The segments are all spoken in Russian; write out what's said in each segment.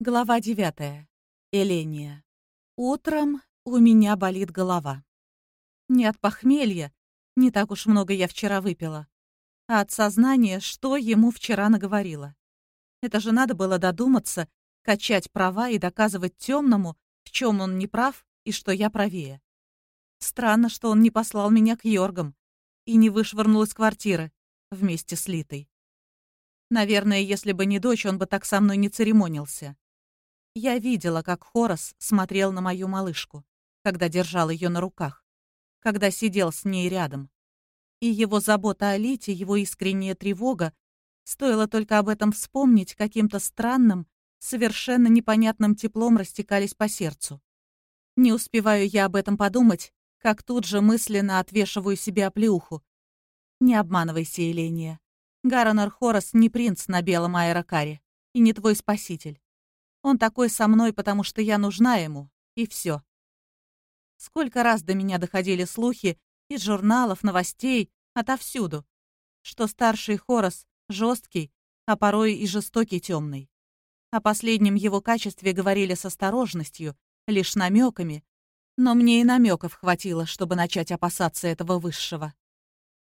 Глава девятая. Эления. Утром у меня болит голова. Не от похмелья, не так уж много я вчера выпила, а от сознания, что ему вчера наговорила. Это же надо было додуматься, качать права и доказывать темному, в чем он не прав и что я правее. Странно, что он не послал меня к Йоргам и не вышвырнул из квартиры вместе с Литой. Наверное, если бы не дочь, он бы так со мной не церемонился. Я видела, как Хорас смотрел на мою малышку, когда держал ее на руках, когда сидел с ней рядом. И его забота о Лите, его искренняя тревога, стоило только об этом вспомнить, каким-то странным, совершенно непонятным теплом растекались по сердцу. Не успеваю я об этом подумать, как тут же мысленно отвешиваю себе оплеуху. Не обманывайся, Еления. Гаронар Хорас не принц на белом аэрокаре и не твой спаситель. Он такой со мной, потому что я нужна ему, и все. Сколько раз до меня доходили слухи из журналов, новостей, отовсюду, что старший Хорос жесткий, а порой и жестокий темный. О последнем его качестве говорили с осторожностью, лишь намеками, но мне и намеков хватило, чтобы начать опасаться этого высшего.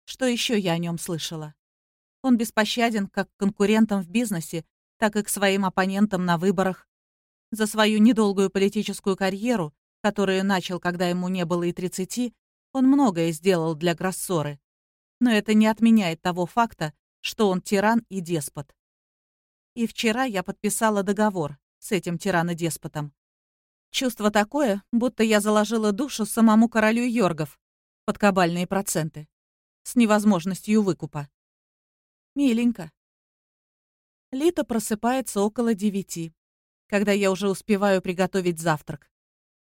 Что еще я о нем слышала? Он беспощаден как конкурентам в бизнесе, так и к своим оппонентам на выборах. За свою недолгую политическую карьеру, которую начал, когда ему не было и 30, он многое сделал для Гроссоры. Но это не отменяет того факта, что он тиран и деспот. И вчера я подписала договор с этим тираном-деспотом. Чувство такое, будто я заложила душу самому королю Йоргов под кабальные проценты, с невозможностью выкупа. Миленько. Лита просыпается около девяти, когда я уже успеваю приготовить завтрак,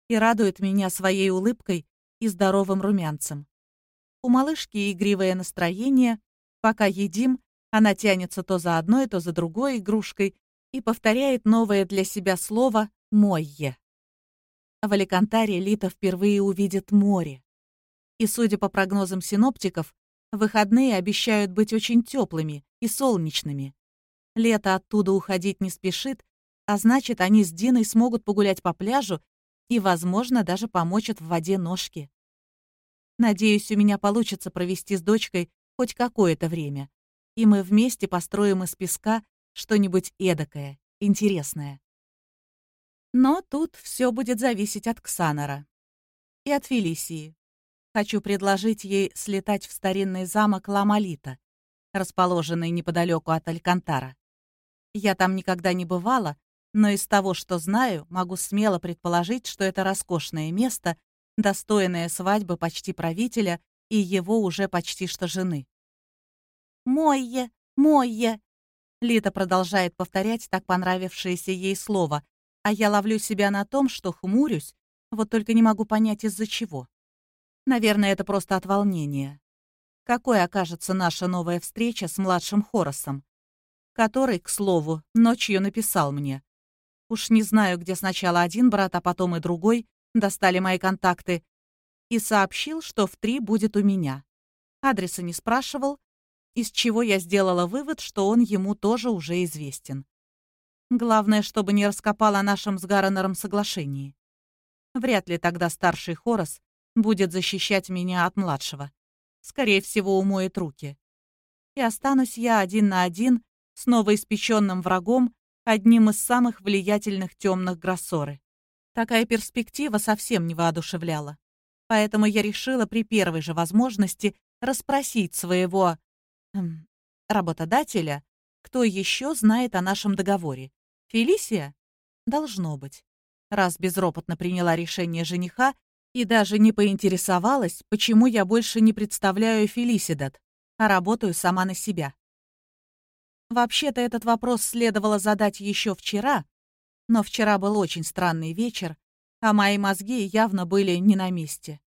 и радует меня своей улыбкой и здоровым румянцем. У малышки игривое настроение, пока едим, она тянется то за одной, то за другой игрушкой и повторяет новое для себя слово «мойе». В Аликантаре Лита впервые увидит море. И, судя по прогнозам синоптиков, выходные обещают быть очень теплыми и солнечными. Лето оттуда уходить не спешит, а значит, они с Диной смогут погулять по пляжу и, возможно, даже помочат в воде ножки. Надеюсь, у меня получится провести с дочкой хоть какое-то время, и мы вместе построим из песка что-нибудь эдакое, интересное. Но тут все будет зависеть от Ксанора и от Фелисии. Хочу предложить ей слетать в старинный замок Ламалита, расположенный неподалеку от Алькантара. Я там никогда не бывала, но из того, что знаю, могу смело предположить, что это роскошное место, достойное свадьбы почти правителя и его уже почти что жены. «Мойе! Мойе!» Лита продолжает повторять так понравившееся ей слово, а я ловлю себя на том, что хмурюсь, вот только не могу понять, из-за чего. Наверное, это просто от волнения. Какой окажется наша новая встреча с младшим Хоросом? Который, к слову, ночью написал мне. Уж не знаю, где сначала один брат, а потом и другой достали мои контакты, и сообщил, что в три будет у меня. Адреса не спрашивал, из чего я сделала вывод, что он ему тоже уже известен. Главное, чтобы не раскопал о нашем с Гарренером соглашении. Вряд ли тогда старший Хорос будет защищать меня от младшего. Скорее всего, умоет руки. И останусь я один на один с новоиспеченным врагом, одним из самых влиятельных темных Гроссоры. Такая перспектива совсем не воодушевляла. Поэтому я решила при первой же возможности расспросить своего эм, работодателя, кто еще знает о нашем договоре. Фелисия? Должно быть. Раз безропотно приняла решение жениха и даже не поинтересовалась, почему я больше не представляю Фелисидат, а работаю сама на себя. Вообще-то этот вопрос следовало задать еще вчера, но вчера был очень странный вечер, а мои мозги явно были не на месте.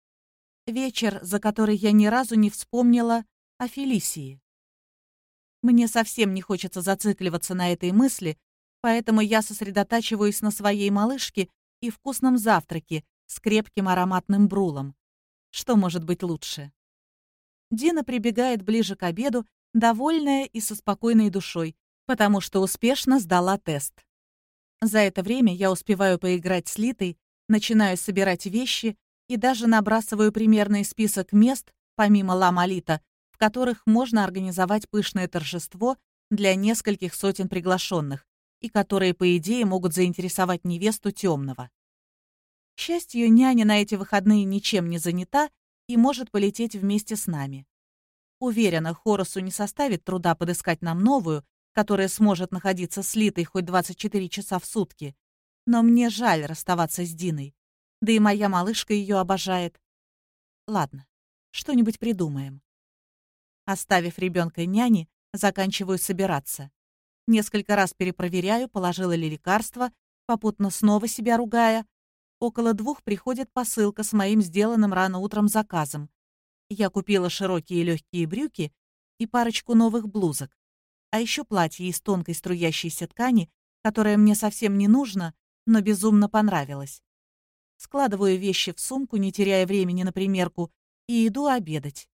Вечер, за который я ни разу не вспомнила о Фелисии. Мне совсем не хочется зацикливаться на этой мысли, поэтому я сосредотачиваюсь на своей малышке и вкусном завтраке с крепким ароматным брулом. Что может быть лучше? Дина прибегает ближе к обеду довольная и со спокойной душой, потому что успешно сдала тест. За это время я успеваю поиграть с Литой, начинаю собирать вещи и даже набрасываю примерный список мест, помимо Ла-Малита, в которых можно организовать пышное торжество для нескольких сотен приглашенных и которые, по идее, могут заинтересовать невесту темного. К счастью, няня на эти выходные ничем не занята и может полететь вместе с нами. Уверена, Хоросу не составит труда подыскать нам новую, которая сможет находиться слитой хоть 24 часа в сутки. Но мне жаль расставаться с Диной. Да и моя малышка ее обожает. Ладно, что-нибудь придумаем. Оставив ребенка няни, заканчиваю собираться. Несколько раз перепроверяю, положила ли лекарство, попутно снова себя ругая. Около двух приходит посылка с моим сделанным рано утром заказом. Я купила широкие легкие брюки и парочку новых блузок а еще платье из тонкой струящейся ткани, которое мне совсем не нужно, но безумно понравилось. Складываю вещи в сумку, не теряя времени на примерку, и иду обедать.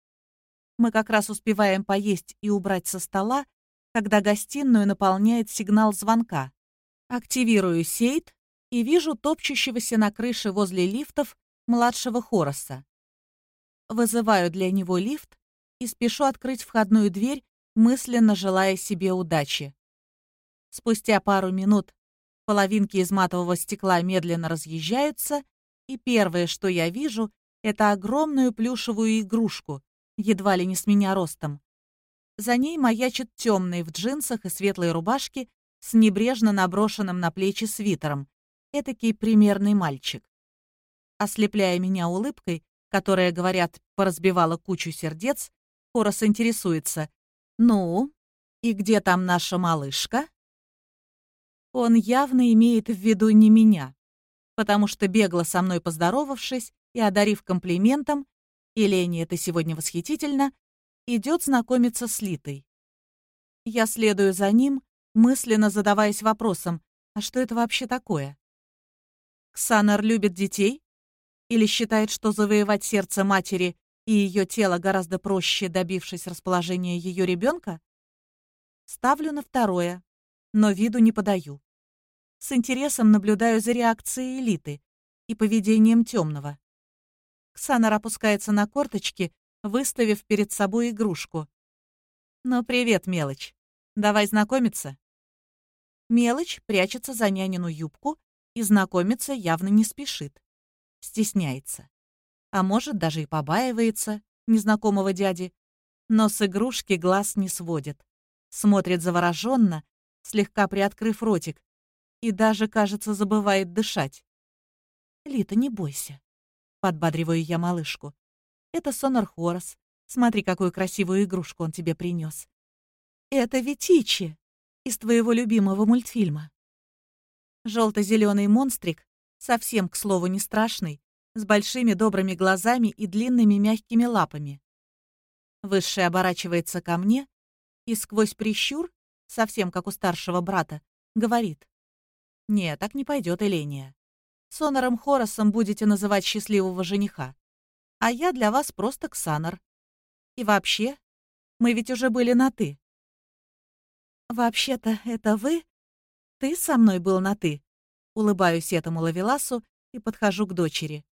Мы как раз успеваем поесть и убрать со стола, когда гостиную наполняет сигнал звонка. Активирую сейт и вижу топчущегося на крыше возле лифтов младшего Хороса. Вызываю для него лифт и спешу открыть входную дверь, мысленно желая себе удачи. Спустя пару минут половинки из матового стекла медленно разъезжаются, и первое, что я вижу, это огромную плюшевую игрушку, едва ли не с меня ростом. За ней маячит темный в джинсах и светлой рубашке с небрежно наброшенным на плечи свитером. Этакий примерный мальчик. Ослепляя меня улыбкой, которая, говорят, поразбивала кучу сердец, Хорос интересуется, «Ну, и где там наша малышка?» Он явно имеет в виду не меня, потому что бегло со мной поздоровавшись и одарив комплиментом, «Елени, это сегодня восхитительно», идет знакомиться с Литой. Я следую за ним, мысленно задаваясь вопросом, а что это вообще такое? Ксанар любит детей? Или считает, что завоевать сердце матери и ее тело гораздо проще, добившись расположения ее ребенка? Ставлю на второе, но виду не подаю. С интересом наблюдаю за реакцией элиты и поведением темного. Ксанар опускается на корточки, выставив перед собой игрушку. «Ну, привет, мелочь. Давай знакомиться». Мелочь прячется за нянину юбку и знакомиться явно не спешит. Стесняется а может, даже и побаивается незнакомого дяди, но с игрушки глаз не сводит. Смотрит завороженно, слегка приоткрыв ротик, и даже, кажется, забывает дышать. «Лита, не бойся», — подбадриваю я малышку. «Это Сонор Хорос. Смотри, какую красивую игрушку он тебе принес. Это Витичи из твоего любимого мультфильма. Желто-зеленый монстрик, совсем, к слову, не страшный, с большими добрыми глазами и длинными мягкими лапами. Высший оборачивается ко мне и сквозь прищур, совсем как у старшего брата, говорит. «Не, так не пойдет, Эления. Сонором Хоросом будете называть счастливого жениха, а я для вас просто Ксанор. И вообще, мы ведь уже были на «ты». «Вообще-то это вы? Ты со мной был на «ты»?» Улыбаюсь этому Лавеласу и подхожу к дочери.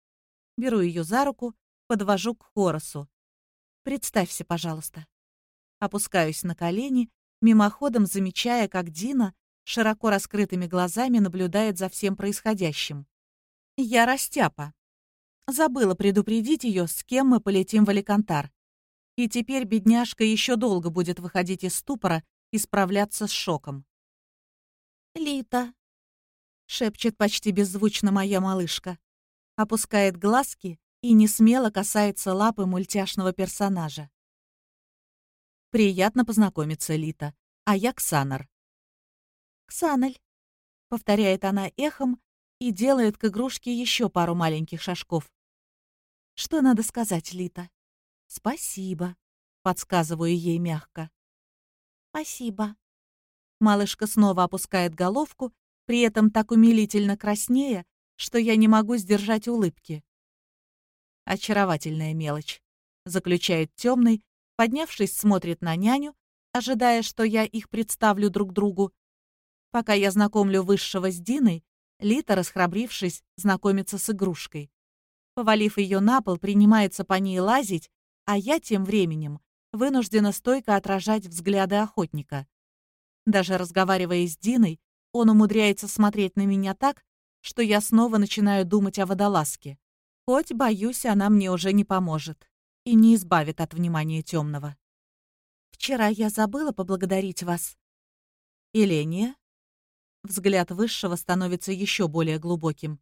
Беру ее за руку, подвожу к Хоросу. «Представься, пожалуйста». Опускаюсь на колени, мимоходом замечая, как Дина широко раскрытыми глазами наблюдает за всем происходящим. «Я растяпа. Забыла предупредить ее, с кем мы полетим в Аликантар. И теперь бедняжка еще долго будет выходить из ступора и справляться с шоком. «Лита», — шепчет почти беззвучно моя малышка опускает глазки и не смело касается лапы мультяшного персонажа. «Приятно познакомиться, Лита. А я Ксанар». «Ксаналь», — повторяет она эхом и делает к игрушке еще пару маленьких шажков. «Что надо сказать, Лита?» «Спасибо», — подсказываю ей мягко. «Спасибо». Малышка снова опускает головку, при этом так умилительно краснея, что я не могу сдержать улыбки. Очаровательная мелочь, заключает темный, поднявшись, смотрит на няню, ожидая, что я их представлю друг другу. Пока я знакомлю высшего с Диной, Лита, расхрабрившись, знакомится с игрушкой. Повалив ее на пол, принимается по ней лазить, а я тем временем вынуждена стойко отражать взгляды охотника. Даже разговаривая с Диной, он умудряется смотреть на меня так, что я снова начинаю думать о водолазке. Хоть, боюсь, она мне уже не поможет и не избавит от внимания темного. «Вчера я забыла поблагодарить вас». «Еления?» Взгляд высшего становится еще более глубоким.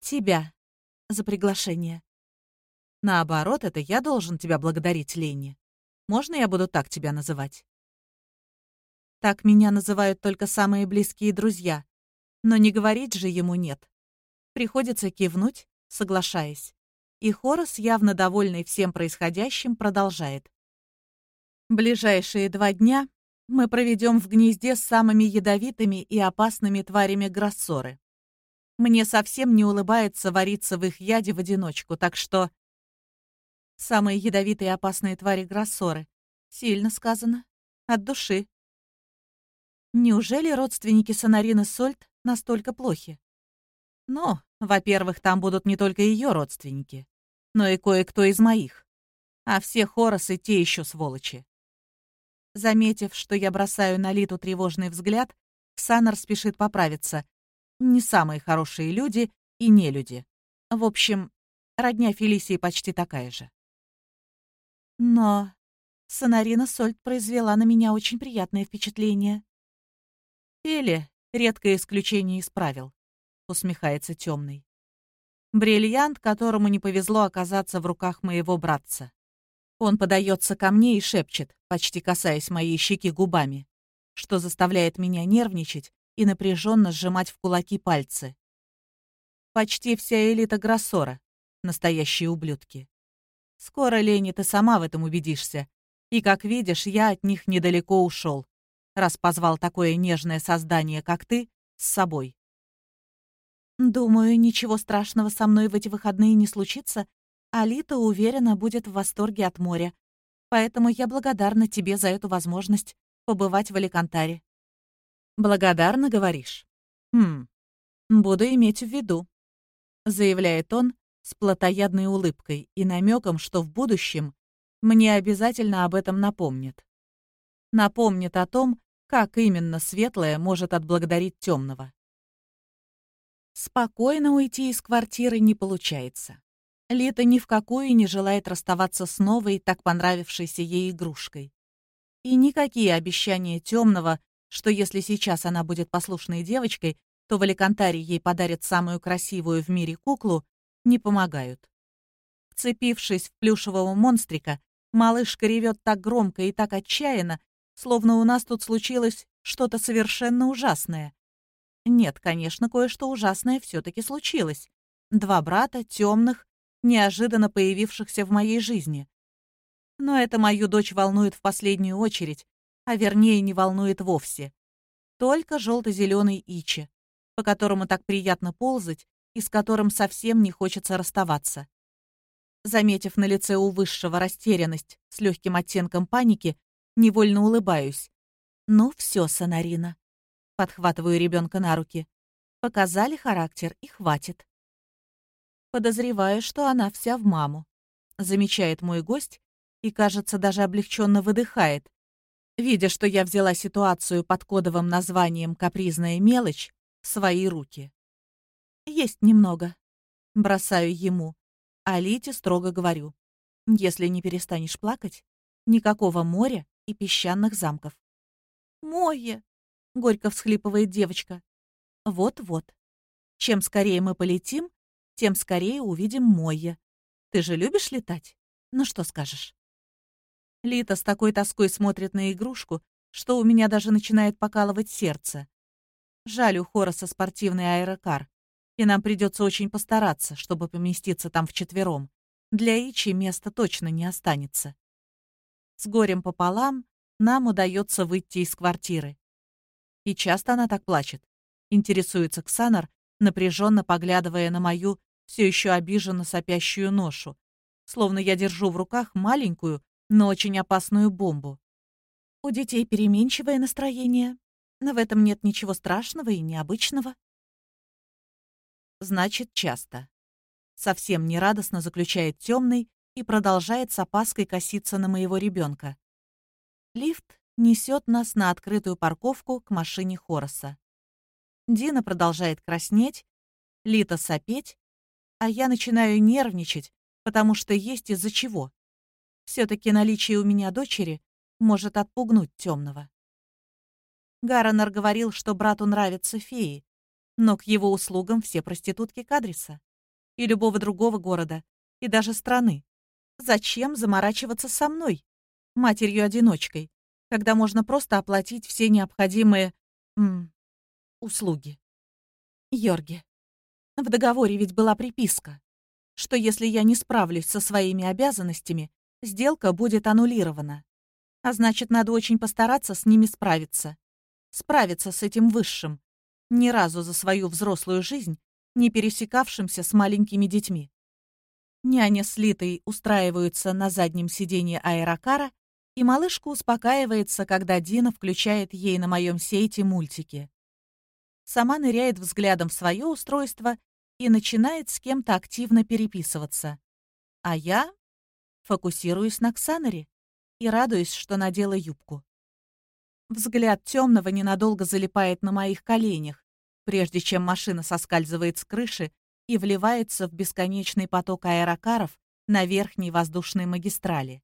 «Тебя. За приглашение». «Наоборот, это я должен тебя благодарить, Ленни. Можно я буду так тебя называть?» Так меня называют только самые близкие друзья. Но не говорить же ему нет. Приходится кивнуть, соглашаясь. И Хорос, явно довольный всем происходящим, продолжает. Ближайшие два дня мы проведем в гнезде с самыми ядовитыми и опасными тварями Гроссоры. Мне совсем не улыбается вариться в их яде в одиночку, так что... Самые ядовитые и опасные твари Гроссоры. Сильно сказано. От души. Неужели родственники Сонарины Сольт настолько плохи? Но, во-первых, там будут не только ее родственники, но и кое-кто из моих. А все Хоросы те еще сволочи. Заметив, что я бросаю на Литу тревожный взгляд, Саннер спешит поправиться. Не самые хорошие люди и не люди. В общем, родня Фелисии почти такая же. Но Сонарина Сольт произвела на меня очень приятное впечатление. Или редкое исключение из правил, усмехается темный. Бриллиант, которому не повезло оказаться в руках моего братца. Он подается ко мне и шепчет, почти касаясь моей щеки губами, что заставляет меня нервничать и напряженно сжимать в кулаки пальцы. Почти вся элита Гроссора — настоящие ублюдки. Скоро, Лени, ты сама в этом убедишься. И, как видишь, я от них недалеко ушел, раз позвал такое нежное создание, как ты, с собой. Думаю, ничего страшного со мной в эти выходные не случится, Алита, уверена, будет в восторге от моря. Поэтому я благодарна тебе за эту возможность побывать в Аликантаре. Благодарна, говоришь? Хм, буду иметь в виду, заявляет он с плотоядной улыбкой и намеком, что в будущем мне обязательно об этом напомнит. Напомнит о том, как именно светлое может отблагодарить темного. Спокойно уйти из квартиры не получается. Лита ни в какую не желает расставаться с новой, так понравившейся ей игрушкой. И никакие обещания темного, что если сейчас она будет послушной девочкой, то в Аликантаре ей подарят самую красивую в мире куклу, не помогают. Вцепившись в плюшевого монстрика, малышка ревет так громко и так отчаянно, словно у нас тут случилось что-то совершенно ужасное. Нет, конечно, кое-что ужасное все-таки случилось. Два брата, темных, неожиданно появившихся в моей жизни. Но это мою дочь волнует в последнюю очередь, а вернее не волнует вовсе. Только желто-зеленый Ичи, по которому так приятно ползать и с которым совсем не хочется расставаться. Заметив на лице у высшего растерянность с легким оттенком паники, невольно улыбаюсь. «Ну все, Сонарина». Подхватываю ребенка на руки. Показали характер и хватит. Подозреваю, что она вся в маму. Замечает мой гость и, кажется, даже облегченно выдыхает, видя, что я взяла ситуацию под кодовым названием «капризная мелочь» в свои руки. «Есть немного». Бросаю ему, а Лите строго говорю. «Если не перестанешь плакать, никакого моря и песчаных замков». «Мое!» — горько всхлипывает девочка. «Вот-вот. Чем скорее мы полетим, тем скорее увидим Мойя. Ты же любишь летать? Ну что скажешь?» Лита с такой тоской смотрит на игрушку, что у меня даже начинает покалывать сердце. Жаль, у Хороса спортивный аэрокар, и нам придется очень постараться, чтобы поместиться там вчетвером. Для Ичи места точно не останется. С горем пополам нам удается выйти из квартиры. И часто она так плачет, интересуется Ксанар, напряженно поглядывая на мою все еще обиженно сопящую ношу, словно я держу в руках маленькую, но очень опасную бомбу. У детей переменчивое настроение. Но в этом нет ничего страшного и необычного. Значит, часто. Совсем нерадостно заключает темный и продолжает с опаской коситься на моего ребенка. Лифт несет нас на открытую парковку к машине Хороса. Дина продолжает краснеть, Лита сопеть, а я начинаю нервничать, потому что есть из-за чего. Все-таки наличие у меня дочери может отпугнуть темного. Гаронер говорил, что брату нравятся феи, но к его услугам все проститутки Кадриса и любого другого города, и даже страны. Зачем заморачиваться со мной, матерью-одиночкой, когда можно просто оплатить все необходимые м, услуги? Йорги, в договоре ведь была приписка, что если я не справлюсь со своими обязанностями, сделка будет аннулирована. А значит, надо очень постараться с ними справиться. Справиться с этим высшим, ни разу за свою взрослую жизнь не пересекавшимся с маленькими детьми. Няня с Литой устраиваются на заднем сиденье аэрокара, и малышка успокаивается, когда Дина включает ей на моем сейте мультики. Сама ныряет взглядом в свое устройство и начинает с кем-то активно переписываться. А я фокусируюсь на Ксанере и радуюсь, что надела юбку. Взгляд темного ненадолго залипает на моих коленях, прежде чем машина соскальзывает с крыши и вливается в бесконечный поток аэрокаров на верхней воздушной магистрали.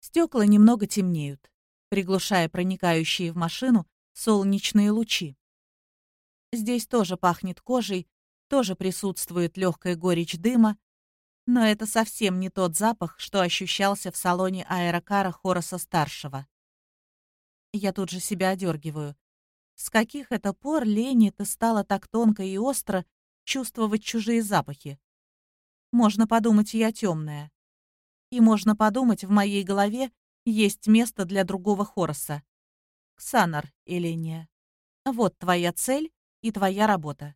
Стекла немного темнеют, приглушая проникающие в машину солнечные лучи. Здесь тоже пахнет кожей, тоже присутствует легкая горечь дыма, но это совсем не тот запах, что ощущался в салоне аэрокара Хороса-старшего. Я тут же себя одергиваю. С каких это пор Лени-то стало так тонко и остро чувствовать чужие запахи? Можно подумать, я темная. И можно подумать, в моей голове есть место для другого Хороса. Ксанар, Эления. Вот твоя цель и твоя работа.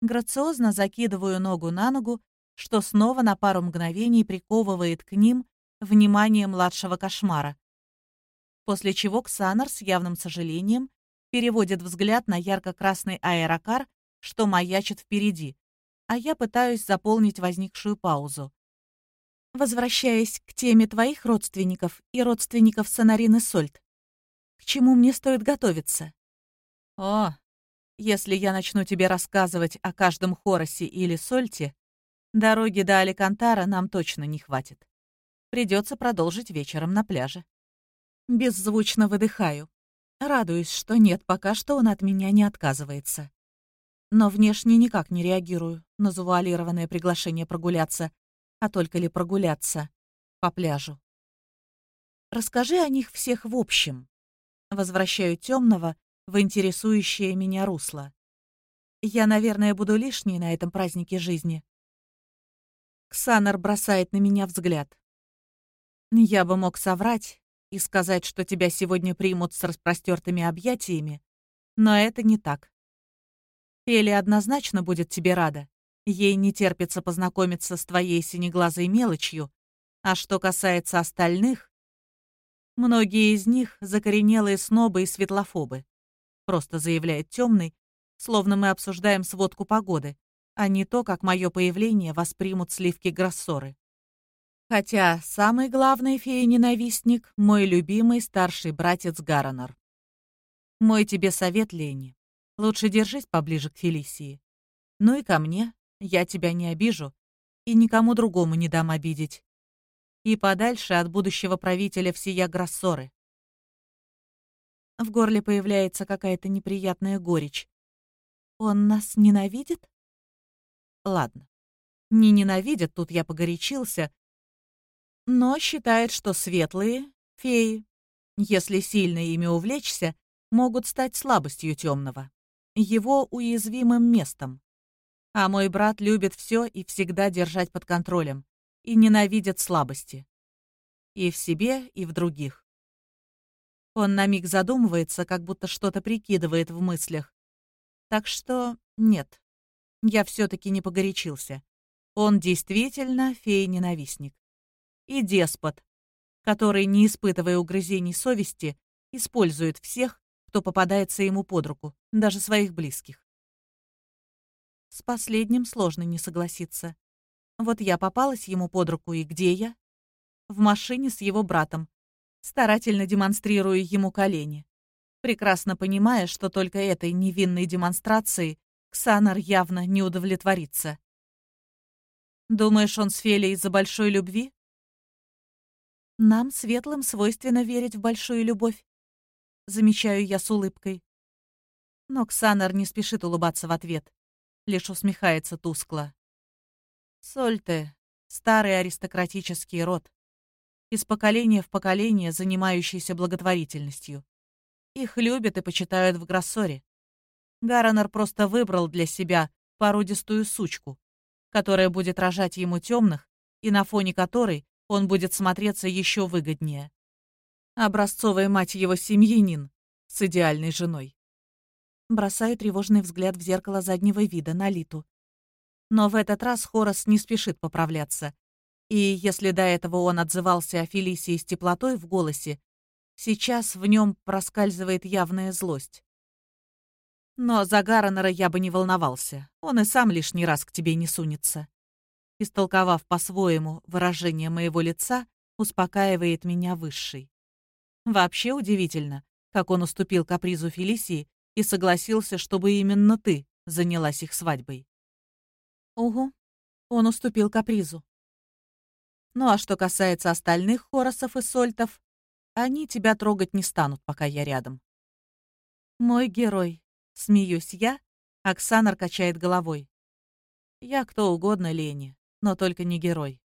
Грациозно закидываю ногу на ногу, что снова на пару мгновений приковывает к ним внимание младшего кошмара. После чего Ксанар с явным сожалением переводит взгляд на ярко-красный аэрокар, что маячит впереди, а я пытаюсь заполнить возникшую паузу. Возвращаясь к теме твоих родственников и родственников Сонарины Сольт, к чему мне стоит готовиться? О, если я начну тебе рассказывать о каждом Хоросе или Сольте, дороги до Аликантара нам точно не хватит. Придется продолжить вечером на пляже. Беззвучно выдыхаю. Радуюсь, что нет, пока что он от меня не отказывается. Но внешне никак не реагирую на завуалированное приглашение прогуляться, а только ли прогуляться по пляжу. Расскажи о них всех в общем. Возвращаю темного в интересующее меня русло. Я, наверное, буду лишней на этом празднике жизни. Ксанар бросает на меня взгляд. Я бы мог соврать, и сказать, что тебя сегодня примут с распростертыми объятиями, но это не так. Фели однозначно будет тебе рада. Ей не терпится познакомиться с твоей синеглазой мелочью, а что касается остальных, многие из них закоренелые снобы и светлофобы. Просто заявляет темный, словно мы обсуждаем сводку погоды, а не то, как мое появление воспримут сливки Гроссоры. Хотя самый главный фея-ненавистник — мой любимый старший братец Гаронор. Мой тебе совет, Лени. Лучше держись поближе к Фелисии. Ну и ко мне, я тебя не обижу и никому другому не дам обидеть. И подальше от будущего правителя всея Гроссоры. В горле появляется какая-то неприятная горечь. Он нас ненавидит? Ладно. Не ненавидят, тут я погорячился, но считает, что светлые, феи, если сильно ими увлечься, могут стать слабостью темного, его уязвимым местом. А мой брат любит все и всегда держать под контролем и ненавидит слабости. И в себе, и в других. Он на миг задумывается, как будто что-то прикидывает в мыслях. Так что нет, я все-таки не погорячился. Он действительно фея-ненавистник и деспот, который, не испытывая угрызений совести, использует всех, кто попадается ему под руку, даже своих близких. С последним сложно не согласиться. Вот я попалась ему под руку, и где я? В машине с его братом. Старательно демонстрирую ему колени. Прекрасно понимая, что только этой невинной демонстрацией Ксанар явно не удовлетворится. Думаешь, он с Фелей из-за большой любви? Нам, светлым, свойственно верить в большую любовь. Замечаю я с улыбкой. Но Ксанар не спешит улыбаться в ответ, лишь усмехается тускло. Сольте — старый аристократический род, из поколения в поколение занимающийся благотворительностью. Их любят и почитают в Гроссоре. Гаронер просто выбрал для себя породистую сучку, которая будет рожать ему темных и на фоне которой он будет смотреться еще выгоднее. Образцовая мать его семьянин с идеальной женой. Бросаю тревожный взгляд в зеркало заднего вида на Литу. Но в этот раз Хорос не спешит поправляться. И если до этого он отзывался о Фелисии с теплотой в голосе, сейчас в нем проскальзывает явная злость. Но за Гарренера я бы не волновался. Он и сам лишний раз к тебе не сунется. Истолковав по-своему выражение моего лица, успокаивает меня высший. Вообще удивительно, как он уступил капризу Фелисии и согласился, чтобы именно ты занялась их свадьбой. Угу, он уступил капризу. Ну а что касается остальных хоросов и сольтов, они тебя трогать не станут, пока я рядом. Мой герой, Смеюсь я, Оксанар качает головой. Я кто угодно Лене, но только не герой.